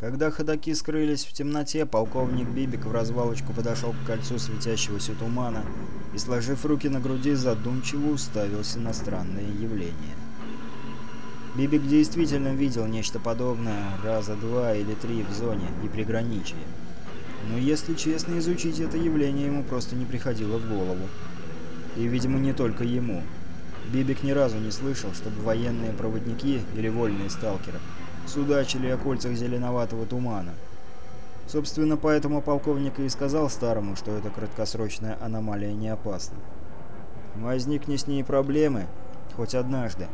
Когда ходаки скрылись в темноте, полковник Бибик в развалочку подошел к кольцу светящегося тумана и, сложив руки на груди, задумчиво уставился на странное явление. Бибик действительно видел нечто подобное раза два или три в зоне и приграничье. Но если честно изучить это явление, ему просто не приходило в голову. И, видимо, не только ему. Бибик ни разу не слышал, чтобы военные проводники или вольные сталкеры судачили о кольцах зеленоватого тумана. Собственно, поэтому полковник и сказал старому, что эта краткосрочная аномалия не опасна. Возникни с ней проблемы, хоть однажды,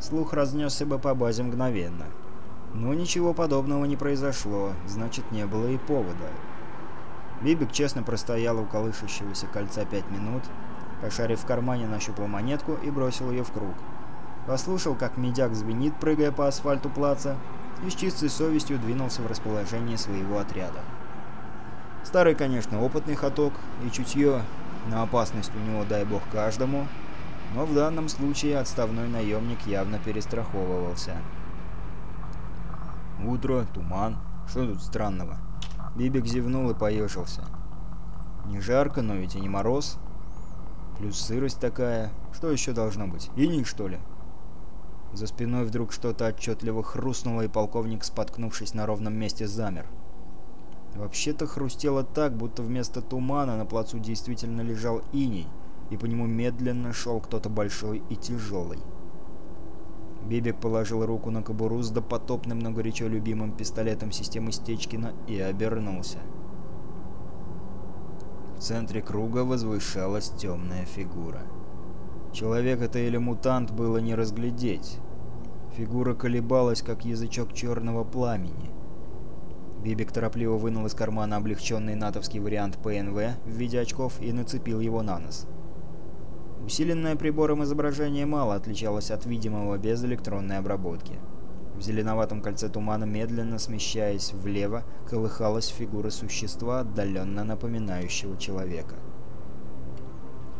слух разнесся бы по базе мгновенно. Но ничего подобного не произошло, значит не было и повода. Бибик честно простоял у колышущегося кольца пять минут, пошарив в кармане нащупал монетку и бросил ее в круг. Послушал, как медяк звенит, прыгая по асфальту плаца, и с чистой совестью двинулся в расположение своего отряда. Старый, конечно, опытный ходок, и чутье на опасность у него, дай бог, каждому, но в данном случае отставной наемник явно перестраховывался. Утро, туман. Что тут странного? Бибик зевнул и поежился. Не жарко, но ведь и не мороз. Плюс сырость такая. Что еще должно быть? Иней, что ли? — за спиной вдруг что-то отчетливо хрустнуло, и полковник, споткнувшись на ровном месте, замер. Вообще-то хрустело так, будто вместо тумана на плацу действительно лежал иней, и по нему медленно шел кто-то большой и тяжелый. Бибик положил руку на кобуру с допотопным, но горячо любимым пистолетом системы Стечкина и обернулся. В центре круга возвышалась темная фигура. Человек это или мутант было не разглядеть. Фигура колебалась, как язычок черного пламени. Бибик торопливо вынул из кармана облегченный натовский вариант ПНВ в виде очков и нацепил его на нос. Усиленное прибором изображение мало отличалось от видимого без электронной обработки. В зеленоватом кольце тумана, медленно смещаясь влево, колыхалась фигура существа, отдаленно напоминающего человека.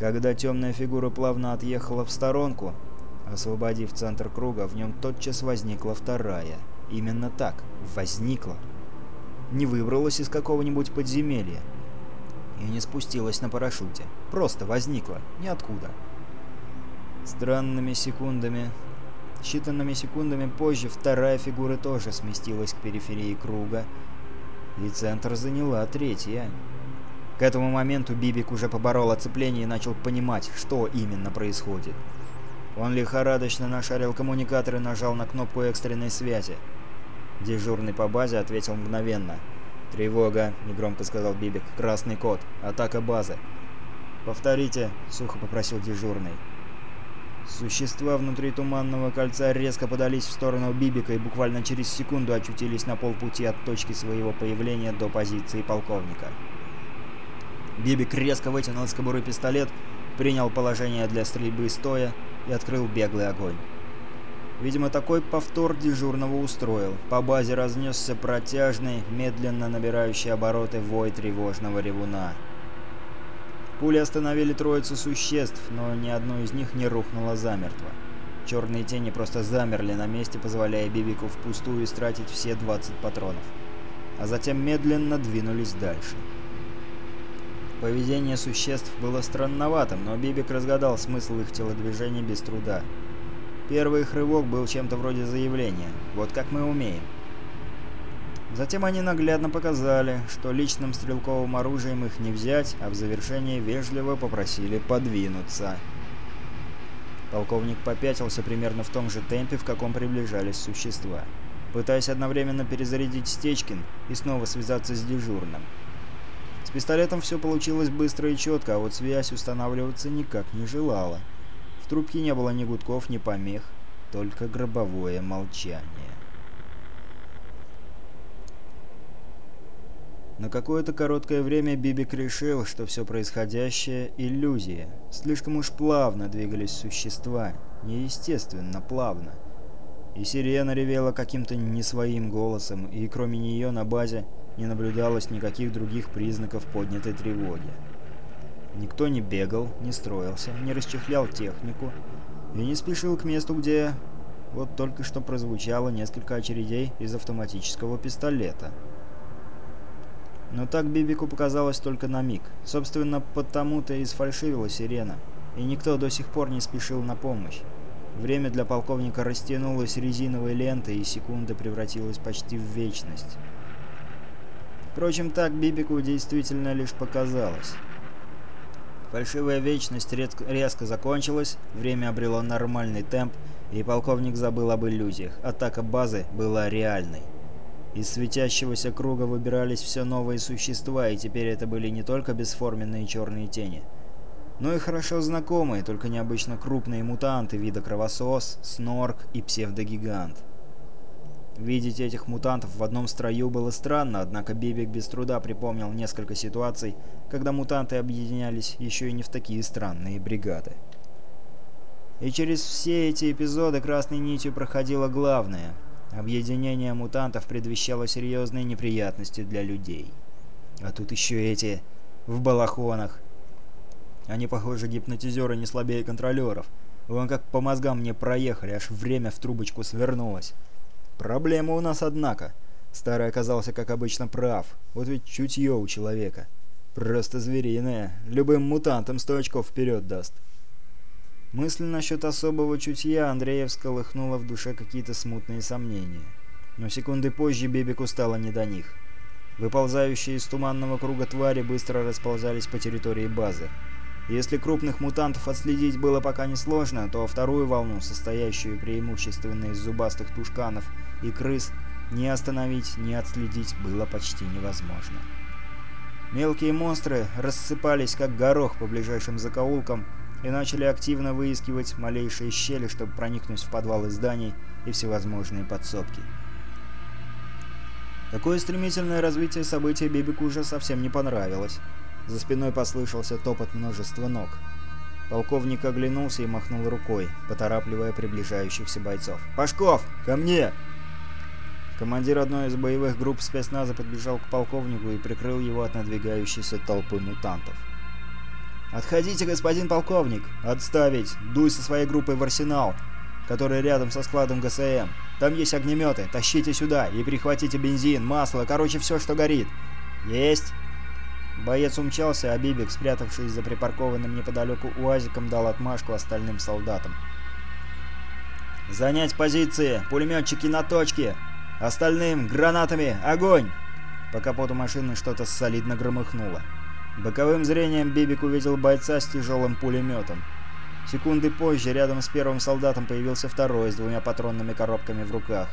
Когда темная фигура плавно отъехала в сторонку, освободив центр круга, в нем тотчас возникла вторая. Именно так, возникла. Не выбралась из какого-нибудь подземелья и не спустилась на парашюте. Просто возникла, ниоткуда. Странными секундами Считанными секундами позже вторая фигура тоже сместилась к периферии круга, и центр заняла третья. К этому моменту Бибик уже поборол оцепление и начал понимать, что именно происходит. Он лихорадочно нашарил коммуникатор и нажал на кнопку экстренной связи. Дежурный по базе ответил мгновенно. «Тревога», — негромко сказал Бибик. «Красный код. Атака базы». «Повторите», — сухо попросил дежурный. Существа внутри Туманного Кольца резко подались в сторону Бибика и буквально через секунду очутились на полпути от точки своего появления до позиции полковника. Бибик резко вытянул из кобуры пистолет, принял положение для стрельбы стоя и открыл беглый огонь. Видимо, такой повтор дежурного устроил. По базе разнесся протяжный, медленно набирающий обороты вой тревожного ревуна. Пули остановили троицу существ, но ни одно из них не рухнуло замертво. Черные тени просто замерли на месте, позволяя Бибику впустую истратить все 20 патронов. А затем медленно двинулись дальше. Поведение существ было странноватым, но Бибик разгадал смысл их телодвижений без труда. Первый их рывок был чем-то вроде заявления «Вот как мы умеем». Затем они наглядно показали, что личным стрелковым оружием их не взять, а в завершении вежливо попросили подвинуться. Полковник попятился примерно в том же темпе, в каком приближались существа, пытаясь одновременно перезарядить Стечкин и снова связаться с дежурным пистолетом все получилось быстро и четко, а вот связь устанавливаться никак не желала. В трубке не было ни гудков, ни помех, только гробовое молчание. На какое-то короткое время Бибик решил, что все происходящее – иллюзия. Слишком уж плавно двигались существа, неестественно плавно. И сирена ревела каким-то не своим голосом, и кроме нее на базе – не наблюдалось никаких других признаков поднятой тревоги. Никто не бегал, не строился, не расчехлял технику и не спешил к месту, где вот только что прозвучало несколько очередей из автоматического пистолета. Но так Бибику показалось только на миг. Собственно, потому-то и сфальшивила сирена. И никто до сих пор не спешил на помощь. Время для полковника растянулось резиновой лентой, и секунда превратилась почти в вечность. Впрочем, так Бибику действительно лишь показалось. Фальшивая вечность резко, резко закончилась, время обрело нормальный темп, и полковник забыл об иллюзиях. Атака базы была реальной. Из светящегося круга выбирались все новые существа, и теперь это были не только бесформенные черные тени, но и хорошо знакомые, только необычно крупные мутанты вида кровосос, снорк и псевдогигант. Видеть этих мутантов в одном строю было странно, однако Бибик без труда припомнил несколько ситуаций, когда мутанты объединялись еще и не в такие странные бригады. И через все эти эпизоды красной нитью проходило главное. Объединение мутантов предвещало серьезные неприятности для людей. А тут еще эти... в балахонах. Они, похоже, гипнотизеры не слабее контролеров. Вон как по мозгам мне проехали, аж время в трубочку свернулось. Проблема у нас однако. Старый оказался, как обычно, прав. Вот ведь чутье у человека. Просто звериное. Любым мутантам сто очков вперед даст. Мысль насчет особого чутья Андрея всколыхнула в душе какие-то смутные сомнения. Но секунды позже Бебику стало не до них. Выползающие из туманного круга твари быстро расползались по территории базы. Если крупных мутантов отследить было пока несложно, то вторую волну, состоящую преимущественно из зубастых тушканов и крыс, ни остановить, ни отследить было почти невозможно. Мелкие монстры рассыпались как горох по ближайшим закоулкам и начали активно выискивать малейшие щели, чтобы проникнуть в подвалы зданий и всевозможные подсобки. Такое стремительное развитие событий Бибику уже совсем не понравилось. За спиной послышался топот множества ног. Полковник оглянулся и махнул рукой, поторапливая приближающихся бойцов. «Пашков! Ко мне!» Командир одной из боевых групп спецназа подбежал к полковнику и прикрыл его от надвигающейся толпы мутантов. «Отходите, господин полковник!» «Отставить! Дуй со своей группой в арсенал, который рядом со складом ГСМ. Там есть огнеметы. Тащите сюда и прихватите бензин, масло, короче, все, что горит». «Есть!» Боец умчался, а Бибик, спрятавшись за припаркованным неподалеку УАЗиком, дал отмашку остальным солдатам. «Занять позиции! Пулеметчики на точке! Остальным гранатами! Огонь!» По капоту машины что-то солидно громыхнуло. Боковым зрением Бибик увидел бойца с тяжелым пулеметом. Секунды позже рядом с первым солдатом появился второй с двумя патронными коробками в руках.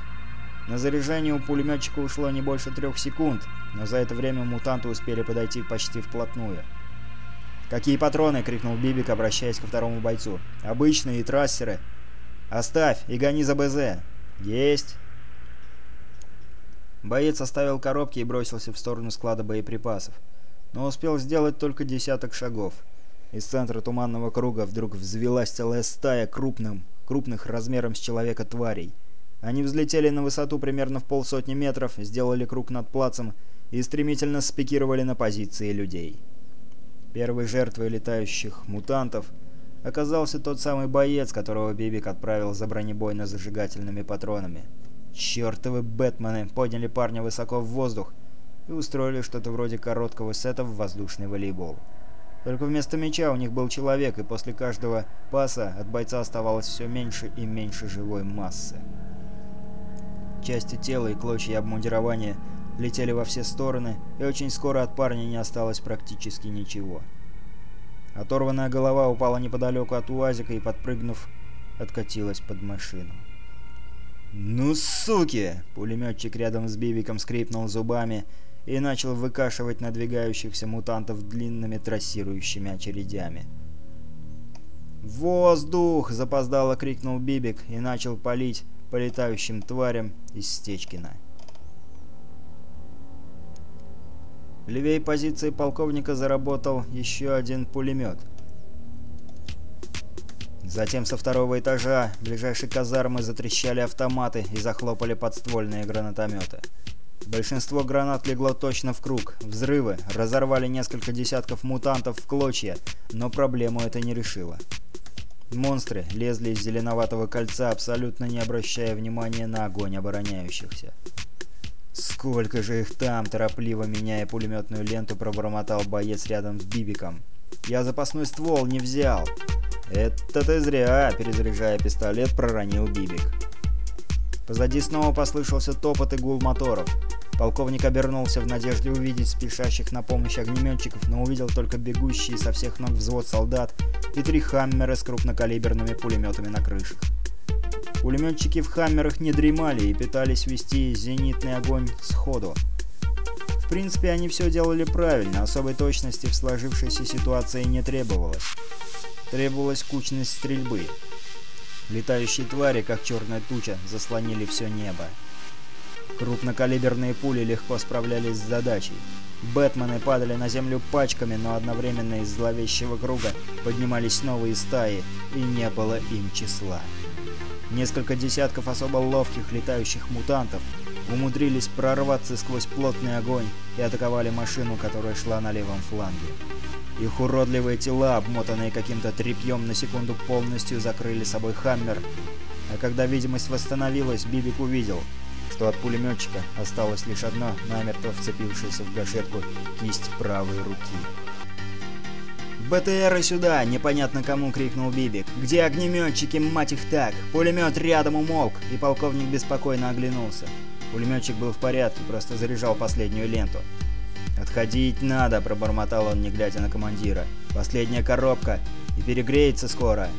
На заряжение у пулеметчика ушло не больше трех секунд, но за это время мутанты успели подойти почти вплотную. «Какие патроны?» — крикнул Бибик, обращаясь ко второму бойцу. «Обычные трассеры. Оставь и гони за БЗ». «Есть». Боец оставил коробки и бросился в сторону склада боеприпасов, но успел сделать только десяток шагов. Из центра туманного круга вдруг взвелась целая стая крупным, крупных размером с человека тварей — они взлетели на высоту примерно в полсотни метров, сделали круг над плацем и стремительно спикировали на позиции людей. Первой жертвой летающих мутантов оказался тот самый боец, которого Бибик отправил за бронебойно-зажигательными патронами. Чёртовы Бэтмены подняли парня высоко в воздух и устроили что-то вроде короткого сета в воздушный волейбол. Только вместо меча у них был человек, и после каждого паса от бойца оставалось все меньше и меньше живой массы. Части тела и клочья обмундирования летели во все стороны, и очень скоро от парня не осталось практически ничего. Оторванная голова упала неподалеку от УАЗика и, подпрыгнув, откатилась под машину. «Ну, суки!» — пулеметчик рядом с Бибиком скрипнул зубами и начал выкашивать надвигающихся мутантов длинными трассирующими очередями. «Воздух!» — запоздало крикнул Бибик и начал палить, полетающим тварям из Стечкина. Левее позиции полковника заработал еще один пулемет. Затем со второго этажа ближайшей казармы затрещали автоматы и захлопали подствольные гранатометы. Большинство гранат легло точно в круг. Взрывы разорвали несколько десятков мутантов в клочья, но проблему это не решило. Монстры лезли из зеленоватого кольца, абсолютно не обращая внимания на огонь обороняющихся. «Сколько же их там!» – торопливо меняя пулеметную ленту, пробормотал боец рядом с Бибиком. «Я запасной ствол не взял!» «Это ты зря!» – перезаряжая пистолет, проронил Бибик. Позади снова послышался топот и гул моторов. Полковник обернулся в надежде увидеть спешащих на помощь огнеметчиков, но увидел только бегущие со всех ног взвод солдат и три «Хаммера» с крупнокалиберными пулеметами на крышах. Пулеметчики в «Хаммерах» не дремали и пытались вести зенитный огонь сходу. В принципе, они все делали правильно, особой точности в сложившейся ситуации не требовалось. Требовалась кучность стрельбы. Летающие твари, как черная туча, заслонили все небо. Крупнокалиберные пули легко справлялись с задачей. Бэтмены падали на землю пачками, но одновременно из зловещего круга поднимались новые стаи, и не было им числа. Несколько десятков особо ловких летающих мутантов умудрились прорваться сквозь плотный огонь и атаковали машину, которая шла на левом фланге. Их уродливые тела, обмотанные каким-то тряпьем, на секунду полностью закрыли собой Хаммер, а когда видимость восстановилась, Бибик увидел — что от пулеметчика осталась лишь одна, намертво вцепившаяся в гашетку кисть правой руки. «БТРы сюда!» — непонятно кому крикнул Бибик. «Где огнеметчики, мать их так? Пулемет рядом умолк!» И полковник беспокойно оглянулся. Пулеметчик был в порядке, просто заряжал последнюю ленту. «Отходить надо!» — пробормотал он, не глядя на командира. «Последняя коробка! И перегреется скоро!